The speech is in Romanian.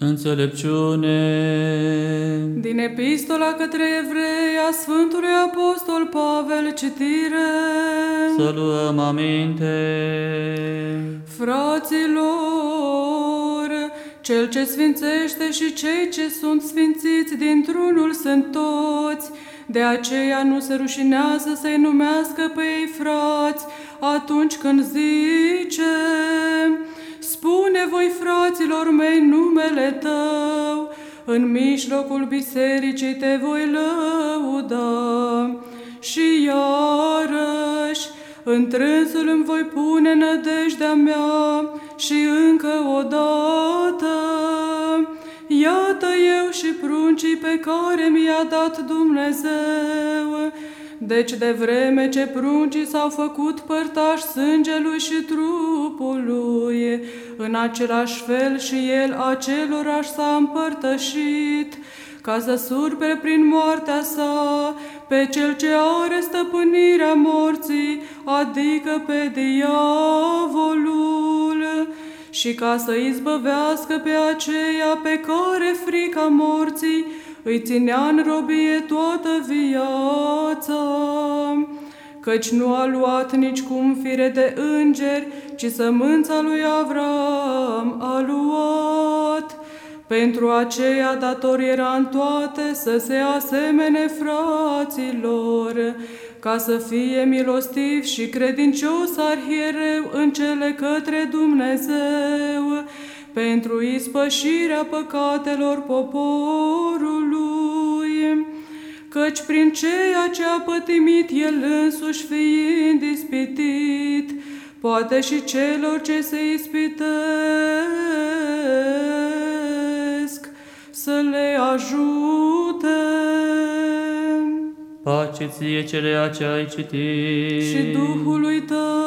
Înțelepciune. Din epistola către evrei a Sfântului Apostol Pavel citire. Să luăm aminte. Fraților, cel ce sfințește și cei ce sunt sfințiți dintr-unul sunt toți, de aceea nu se rușinează să-i numească pe ei frați atunci când zice Spune voi, fraților mei, numele tău, în mijlocul bisericii te voi lăuda. Și iarăși, întrânsul îmi voi pune nădejdea mea și încă o dată. Iată eu și pruncii pe care mi-a dat Dumnezeu, deci de vreme ce pruncii s-au făcut părtași sângelui și trupului, în același fel și el acelorași s-a împărtășit, ca să surpe prin moartea sa pe cel ce are stăpânirea morții, adică pe diavolul, și ca să izbăvească pe aceea pe care frica morții îi ținea în robie toată viața, căci nu a luat nici cum fire de îngeri, ci sămânța lui Avram a luat. Pentru aceea dator era în toate să se asemene fraților, ca să fie milostiv și credincios arhiereu în cele către Dumnezeu, pentru ispășirea păcatelor poporului, căci prin ceea ce a pătimit el însuși fiind ispitit, poate și celor ce se ispitesc să le ajute. Pace ție celea ce ai citit. Și Duhului tău.